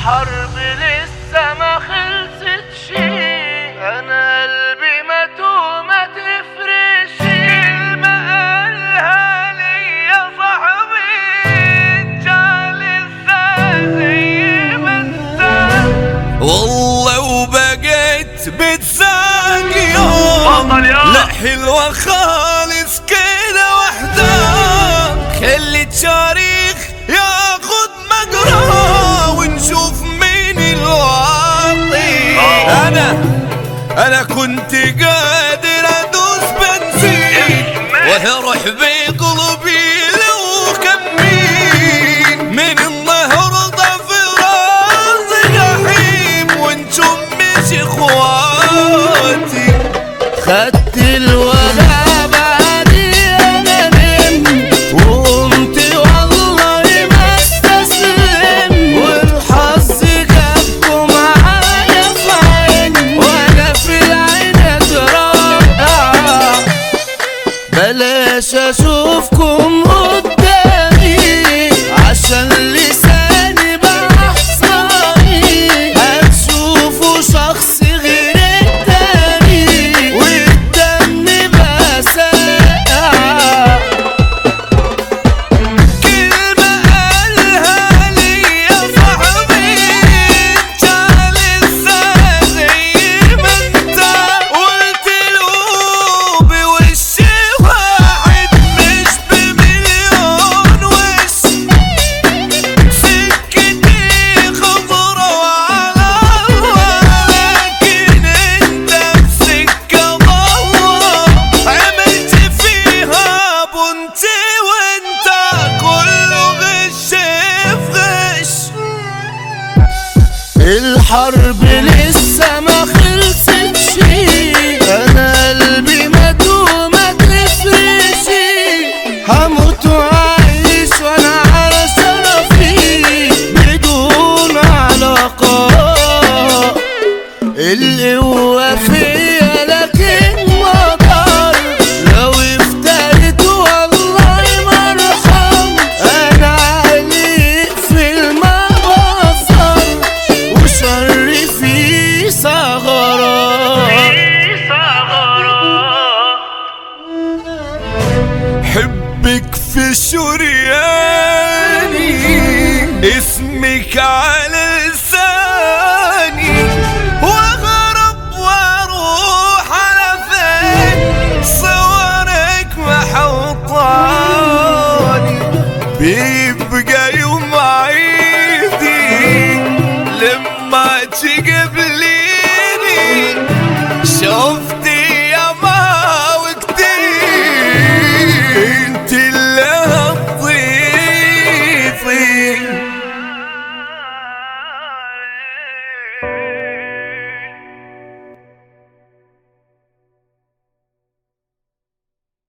الحرب لسه ما خلصت شي أنا قلبي متو ما تفرش كلمة قالها ليا صاحبي. جعل زي ما انت. والله وبقيت بتزاق يوم. لا حلوة خالص. أنا كنت قادر أدوس بنزين وأروح بقلبي لو كمين من النهارده في راسي جحيم وأنتم مش إخواتي. خدت الوجع بلاش اشوفكم قدامي الحرب لسه ما خلصتش. أنا قلبي مدو ما تفرشي هموت وعايش وأنا على شرفي بدون علاقة. القوة فيا حبك في شرياني اسمك على لساني واغرب وأروح على فين؟ صورك محوطاني بيبقى يوم عيدي لما تقبليني شوف